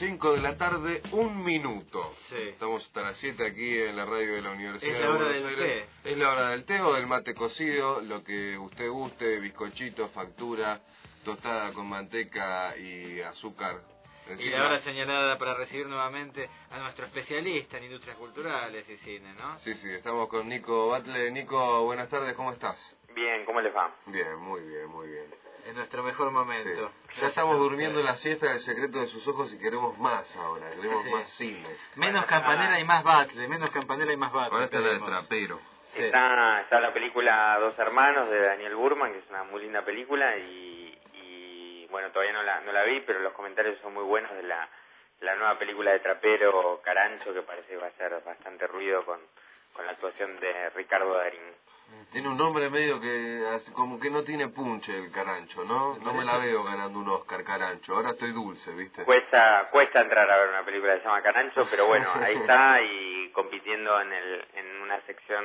5 de la tarde, un minuto. Sí. Estamos hasta las 7 aquí en la radio de la Universidad Es la de hora Buenos del Aires. Es la hora del té o del mate cocido, lo que usted guste, bizcochito, factura, tostada con manteca y azúcar. Y la hora señalada para recibir nuevamente a nuestro especialista en industrias culturales y cine, ¿no? Sí, sí, estamos con Nico Batle. Nico, buenas tardes, ¿cómo estás? Bien, ¿cómo les va? Bien, muy bien, muy bien. En nuestro mejor Sí. momento. Ya estamos durmiendo la siesta del secreto de sus ojos y queremos más ahora, queremos Sí. más cine. Menos campanela y más batle, menos campanela y más batle. Ahora está la de trapero. Sí. Está, está la película Dos Hermanos de Daniel Burman, que es una muy linda película y, y, bueno, todavía no la, no la vi, pero los comentarios son muy buenos de la, la nueva película de Trapero Carancho, que parece que va a hacer bastante ruido con, con la actuación de Ricardo Darín. Tiene un nombre medio que hace- como que no tiene punche el carancho, ¿no? No me la veo ganando un Oscar carancho. Ahora estoy dulce, ¿viste? Cuesta, cuesta entrar a ver una película que se llama Carancho, pero bueno, ahí está y compitiendo en, el, en una sección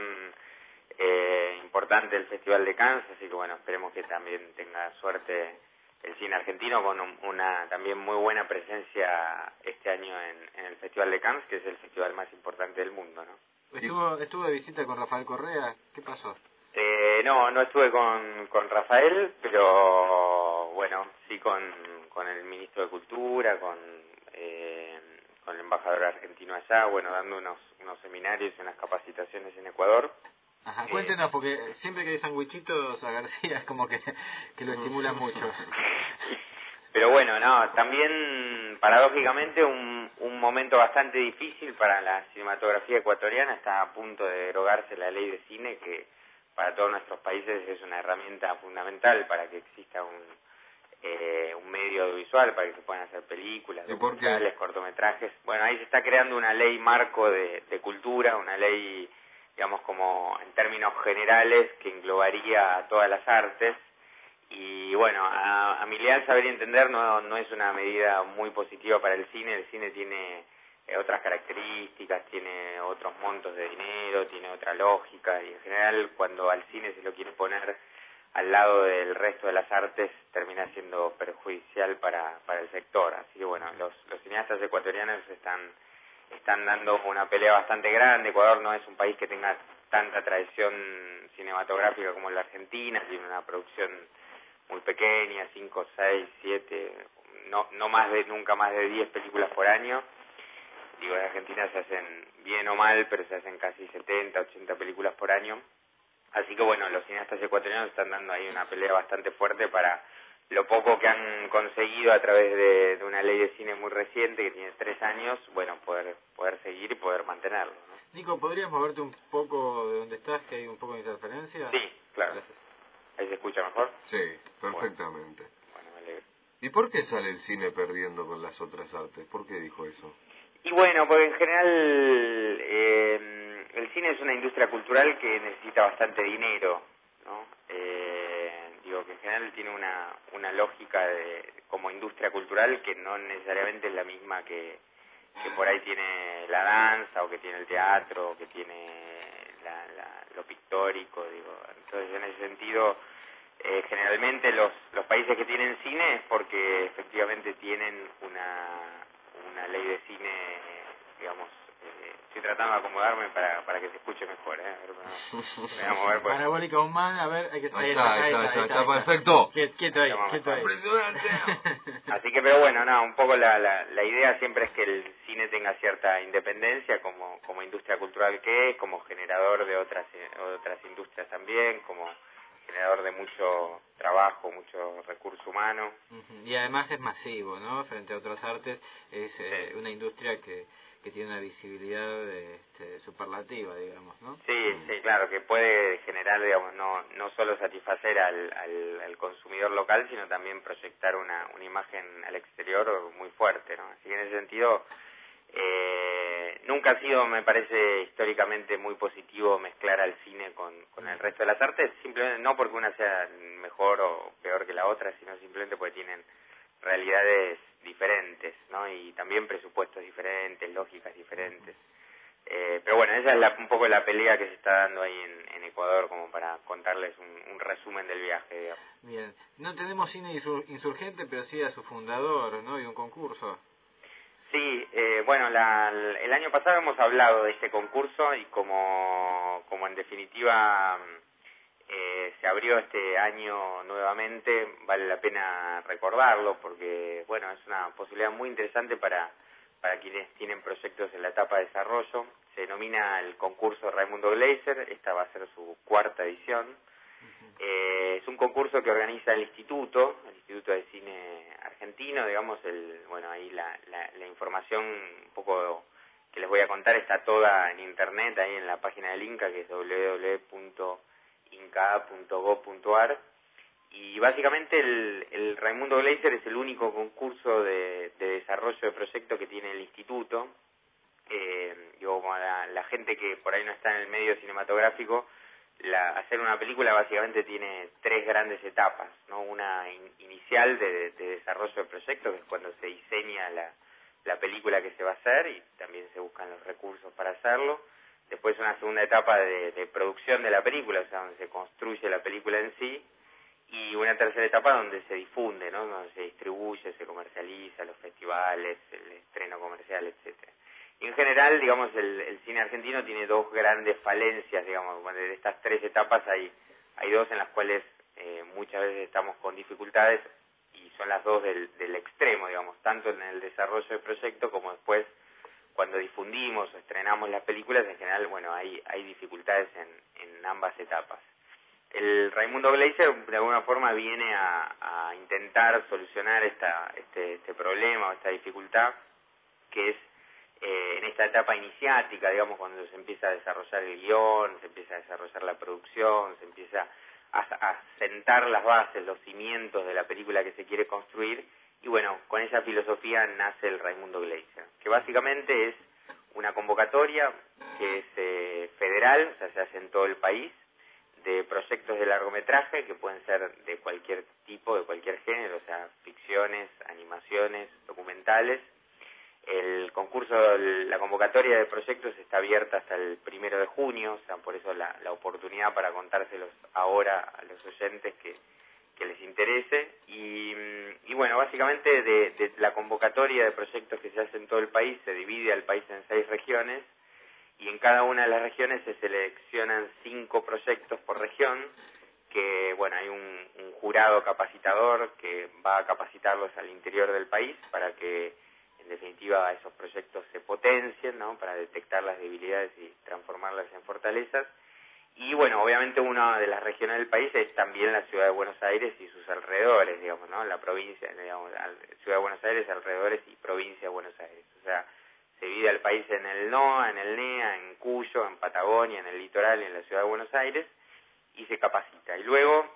eh, importante del Festival de Cannes, así que bueno, esperemos que también tenga suerte el cine argentino con un- una también muy buena presencia este año en, en el Festival de Cannes, que es el festival más importante del mundo, ¿no? Estuvo, estuvo de visita con Rafael Correa. ¿Qué pasó? Eh, no, no estuve con, con Rafael, pero bueno, sí con, con el ministro de Cultura, con, eh, con el embajador argentino allá, bueno, dando unos, unos seminarios y unas capacitaciones en Ecuador. Ajá, Eh. cuéntenos, porque siempre que hay sandwichitos a García es como que, que lo estimula mucho. Pero bueno, no, también paradójicamente un, un momento bastante difícil para la cinematografía ecuatoriana, está a punto de derogarse la ley de cine que para todos nuestros países es una herramienta fundamental para que exista un, eh, un medio audiovisual, para que se puedan hacer películas, documentales, cortometrajes. Bueno, ahí se está creando una ley marco de, de cultura, una ley, digamos, como en términos generales que englobaría a todas las artes y bueno, a, a mi leal saber y entender no, no es una medida muy positiva para el cine. El cine tiene eh, otras características, tiene otros montos de dinero, tiene otra lógica y en general cuando al cine se lo quiere poner al lado del resto de las artes termina siendo perjudicial para, para el sector. Así que bueno, los, los cineastas ecuatorianos están, están dando una pelea bastante grande. Ecuador no es un país que tenga tanta tradición cinematográfica como la Argentina, tiene una producción muy pequeña, 5, 6, 7, no, no más de, nunca más de 10 películas por año. Digo, en Argentina se hacen bien o mal, pero se hacen casi 70, 80 películas por año. Así que bueno, los cineastas ecuatorianos están dando ahí una pelea bastante fuerte para lo poco que han conseguido a través de, de una ley de cine muy reciente que tiene tres años, bueno, poder, poder seguir y poder mantenerlo. ¿no? Nico, ¿podrías moverte un poco de donde estás, que hay un poco de interferencia? Sí, claro. Gracias. Ahí se escucha mejor. Sí, perfectamente. Bueno, me alegro. ¿Y por qué sale el cine perdiendo con las otras artes? ¿Por qué dijo eso? Y bueno, porque en general eh, el cine es una industria cultural que necesita bastante dinero, ¿no? Eh, digo que en general tiene una, una lógica de, como industria cultural que no necesariamente es la misma que, que por ahí tiene la danza o que tiene el teatro o que tiene la- la- lo pictórico, digo. Entonces en ese sentido eh, generalmente los, los países que tienen cine es porque efectivamente tienen una, una ley de cine, estoy tratando de acomodarme para, para que se escuche mejor, ¿eh? A ver, me- me voy a mover por- Parabólica humana, a ver, hay que Ahí está, ahí está, ahí está, está perfecto. Quieto, ahí, quieto ahí. Impresionante. Así que, pero bueno, no, un poco la, la, la idea siempre es que el cine tenga cierta independencia como, como industria cultural que es, como generador de otras, eh, otras industrias también, como generador de mucho trabajo, mucho recurso humano. Y además es masivo, ¿no? Frente a otras artes, es eh, una industria que, que tiene una visibilidad este, superlativa, digamos, ¿no? Sí, sí, claro, que puede generar, digamos, no, no solo satisfacer al, al, consumidor local, sino también proyectar una, una imagen al exterior muy fuerte, ¿no? Así que en ese sentido, eh, nunca ha sido, me parece, históricamente muy positivo mezclar al cine con, con el resto de las artes, simplemente no porque una sea mejor o peor que la otra, sino simplemente porque tienen realidades diferentes, ¿no? Y también presupuestos diferentes, lógicas diferentes. Eh, pero bueno, esa es la- un poco la pelea que se está dando ahí en, en Ecuador, como para contarles un, un resumen del viaje, digamos. Bien, no tenemos cine insur- insurgente, pero sí a su fundador, ¿no? Y un concurso. Sí, eh, bueno, el año pasado hemos hablado de este concurso y como, como en definitiva eh, se abrió este año nuevamente, vale la pena recordarlo porque, bueno, es una posibilidad muy interesante para, para quienes tienen proyectos en la etapa de desarrollo. Se denomina el concurso Raimundo Gleiser, esta va a ser su cuarta edición. Eh, es un concurso que organiza el Instituto, el Instituto de Cine Argentino, digamos, el, bueno, ahí la, la, información un poco que les voy a contar está toda en internet, ahí en la página del INCA, que es www.inca.gov.ar. Y básicamente el, el Raimundo Gleiser es el único concurso de, desarrollo de proyecto que tiene el instituto. Eh, digo, la, gente que por ahí no está en el medio cinematográfico, la, hacer una película básicamente tiene tres grandes etapas, ¿no? Una inicial de, desarrollo del proyecto, que es cuando se diseña la película que se va a hacer y también se buscan los recursos para hacerlo. Después una segunda etapa de, de producción de la película, o sea, donde se construye la película en sí. Y una tercera etapa donde se difunde, ¿no? Donde se distribuye, se comercializa, los festivales, el estreno comercial, etcétera en general, digamos, el, cine argentino tiene dos grandes falencias, digamos, de estas tres etapas hay, hay dos en las cuales eh, muchas veces estamos con dificultades y son las dos del extremo, digamos, tanto en el desarrollo del proyecto como después cuando difundimos o estrenamos las películas, en general, bueno, hay, hay dificultades en, en ambas etapas. El Raimundo Gleiser de alguna forma viene a, intentar solucionar esta, este, este problema o esta dificultad que es eh, en esta etapa iniciática, digamos, cuando se empieza a desarrollar el guion, se empieza a desarrollar la producción, se empieza a, sentar las bases, los cimientos de la película que se quiere construir, y bueno, con esa filosofía nace el Raimundo Gleiser, que básicamente es una convocatoria que es eh, federal, o sea, se hace en todo el país, de proyectos de largometraje que pueden ser de cualquier tipo, de cualquier género, o sea, ficciones, animaciones, documentales, el concurso, la convocatoria de proyectos está abierta hasta el primero de junio, o sea, por eso la, oportunidad para contárselos ahora a los oyentes que, les interese. Y, bueno, básicamente de, la convocatoria de proyectos que se hace en todo el país, se divide al país en seis regiones y en cada una de las regiones se seleccionan cinco proyectos por región que bueno hay un jurado capacitador que va a capacitarlos al interior del país para que en definitiva esos proyectos se potencien, ¿no? Para detectar las debilidades y transformarlas en fortalezas. Y bueno, obviamente una de las regiones del país es también la ciudad de Buenos Aires y sus alrededores, digamos, ¿no? La provincia, digamos, ciudad de Buenos Aires, alrededores y provincia de Buenos Aires. O sea, se divide el país en el NOA, en el NEA, en Cuyo, en Patagonia, en el litoral y en la ciudad de Buenos Aires y se capacita. Y luego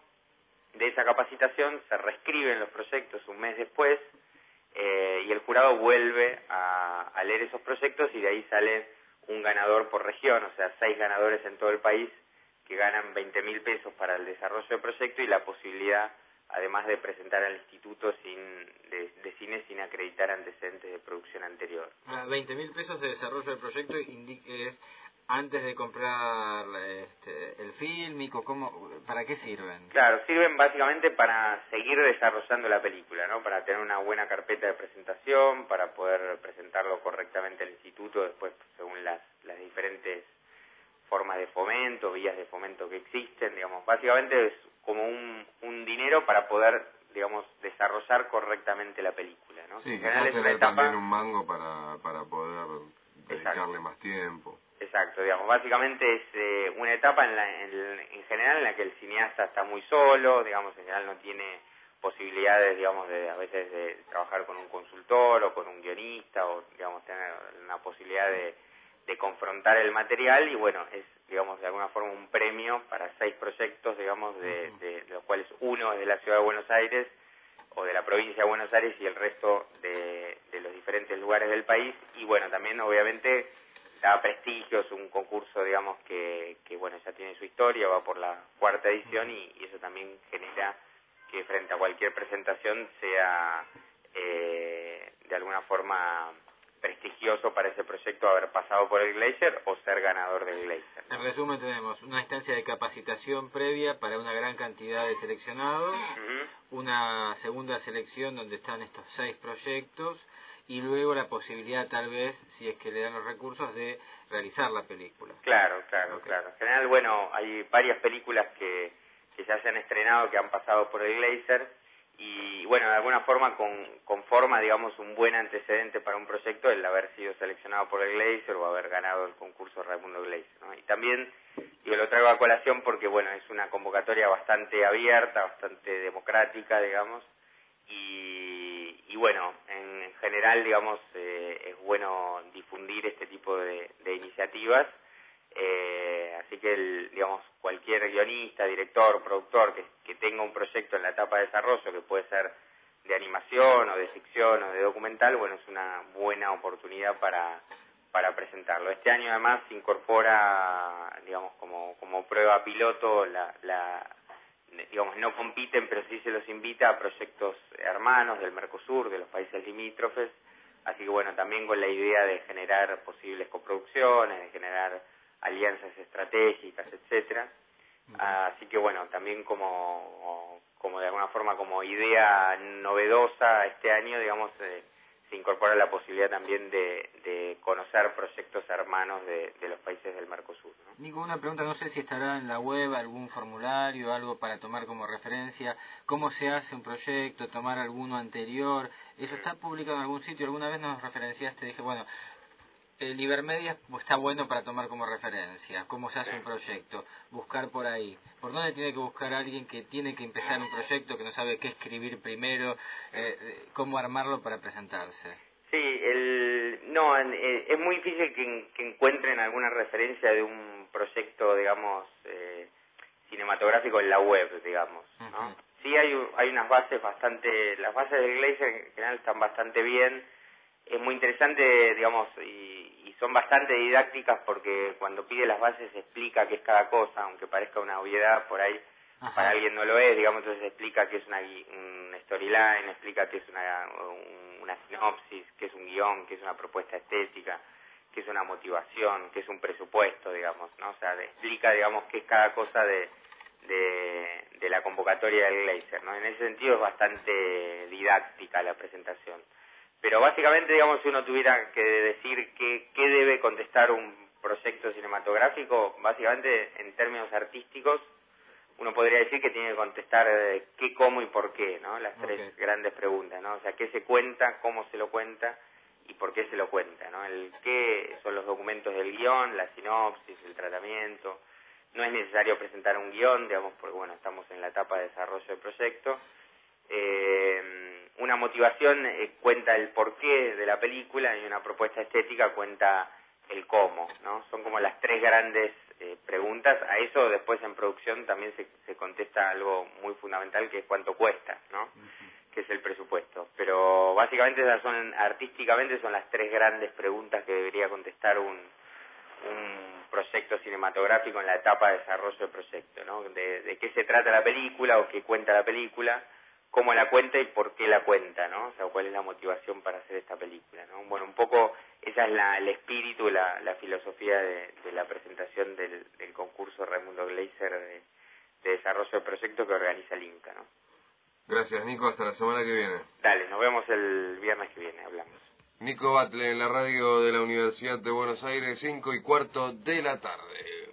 de esa capacitación se reescriben los proyectos un mes después eh, y el jurado vuelve a, leer esos proyectos y de ahí sale un ganador por región, o sea, seis ganadores en todo el país que ganan 20 mil pesos para el desarrollo del proyecto y la posibilidad, además de presentar al instituto sin de, cine sin acreditar antecedentes de producción anterior. 20 mil pesos de desarrollo del proyecto es antes de comprar este, el fílmico, ¿cómo, ¿para qué sirven? Claro, sirven básicamente para seguir desarrollando la película, ¿no? Para tener una buena carpeta de presentación, para poder presentarlo correctamente al instituto después según las, las diferentes formas de fomento, vías de fomento que existen, digamos. Básicamente es como un, un dinero para poder, digamos, desarrollar correctamente la película, ¿no? Sí, en también un mango para, para poder dedicarle más tiempo. Exacto, digamos, básicamente es eh, una etapa en, la, en, general en la que el cineasta está muy solo, digamos, en general no tiene posibilidades, digamos, de a veces de trabajar con un consultor o con un guionista o, digamos, tener una posibilidad de, de confrontar el material y, bueno, es, digamos, de alguna forma un premio para seis proyectos, digamos, de, de, los cuales uno es de la ciudad de Buenos Aires o de la provincia de Buenos Aires y el resto de, de los diferentes lugares del país. Y, bueno, también, obviamente, da prestigio, es un concurso, digamos, que, que bueno, ya tiene su historia, va por la cuarta edición y, eso también genera que frente a cualquier presentación sea eh, de alguna forma prestigioso para ese proyecto haber pasado por el Glacier o ser ganador del Glacier. En resumen tenemos una instancia de capacitación previa para una gran cantidad de seleccionados, una segunda selección donde están estos seis proyectos, y luego la posibilidad tal vez, si es que le dan los recursos, de realizar la película. Claro, claro, claro. En general, bueno, hay varias películas que, que ya se han estrenado, que han pasado por el Glazer, y bueno, de alguna forma con, conforma, digamos, un buen antecedente para un proyecto el haber sido seleccionado por el Glazer o haber ganado el concurso Raimundo Glazer, ¿no? Y también, digo, lo traigo a colación porque, bueno, es una convocatoria bastante abierta, bastante democrática, digamos, y, y bueno, en, general, digamos, eh, es bueno difundir este tipo de, iniciativas. Eh, así que, el, digamos, cualquier guionista, director, productor que, tenga un proyecto en la etapa de desarrollo, que puede ser de animación o de ficción o de documental, bueno, es una buena oportunidad para, para presentarlo. Este año además se incorpora, digamos, como, como prueba piloto la, la, digamos, no compiten, pero sí se los invita a proyectos hermanos del Mercosur, de los países limítrofes, así que bueno, también con la idea de generar posibles coproducciones, de generar alianzas estratégicas, etcétera. Así que bueno, también como, como de alguna forma como idea novedosa este año, digamos, eh, se incorpora la posibilidad también de, de conocer proyectos hermanos de, de, los países del Mercosur. ¿no? Nico, una pregunta, no sé si estará en la web algún formulario, algo para tomar como referencia, cómo se hace un proyecto, tomar alguno anterior, ¿eso está publicado en algún sitio? ¿Alguna vez nos referenciaste? Dije, bueno, el Ibermedia está bueno para tomar como referencia, cómo se hace un proyecto, buscar por ahí. ¿Por dónde tiene que buscar alguien que tiene que empezar un proyecto, que no sabe qué escribir primero, eh, eh, cómo armarlo para presentarse? Sí, el, no, eh, es muy difícil que, encuentren alguna referencia de un proyecto, digamos, cinematográfico en la web, digamos, ¿no? Sí hay, hay unas bases bastante, las bases del Glazer en general están bastante bien, es muy interesante, digamos, y, son bastante didácticas porque cuando pide las bases explica qué es cada cosa, aunque parezca una obviedad por ahí, para alguien no lo es, digamos, entonces explica qué es una, un storyline, explica qué es una, una sinopsis, qué es un guion, qué es una propuesta estética, qué es una motivación, qué es un presupuesto, digamos, ¿no? O sea, explica, digamos, qué es cada cosa de, de, de la convocatoria del Glazer, ¿no? En ese sentido es bastante didáctica la presentación. Pero básicamente, digamos, si uno tuviera que decir qué, qué debe contestar un proyecto cinematográfico, básicamente en términos artísticos, uno podría decir que tiene que contestar eh, qué, cómo y por qué, ¿no? Las tres grandes preguntas, ¿no? O sea, qué se cuenta, cómo se lo cuenta y por qué se lo cuenta, ¿no? El qué son los documentos del guion, la sinopsis, el tratamiento. No es necesario presentar un guion, digamos, porque, bueno, estamos en la etapa de desarrollo del proyecto. Eh, una motivación eh, cuenta el porqué de la película y una propuesta estética cuenta el cómo, ¿no? Son como las tres grandes eh, preguntas. A eso después en producción también se, se, contesta algo muy fundamental que es cuánto cuesta, ¿no? Que es el presupuesto. Pero básicamente esas son, artísticamente son las tres grandes preguntas que debería contestar un, un proyecto cinematográfico en la etapa de desarrollo del proyecto, ¿no? De, de qué se trata la película o qué cuenta la película, cómo la cuenta y por qué la cuenta, ¿no? O sea, cuál es la motivación para hacer esta película, ¿no? Bueno, un poco esa es la, el espíritu, la, la filosofía de, la presentación del, concurso Raimundo Gleiser de, desarrollo de proyecto que organiza el INCA, ¿no? Gracias, Nico. Hasta la semana que viene. Dale, nos vemos el viernes que viene, hablamos. Nico Batle en la radio de la Universidad de Buenos Aires, cinco y cuarto de la tarde.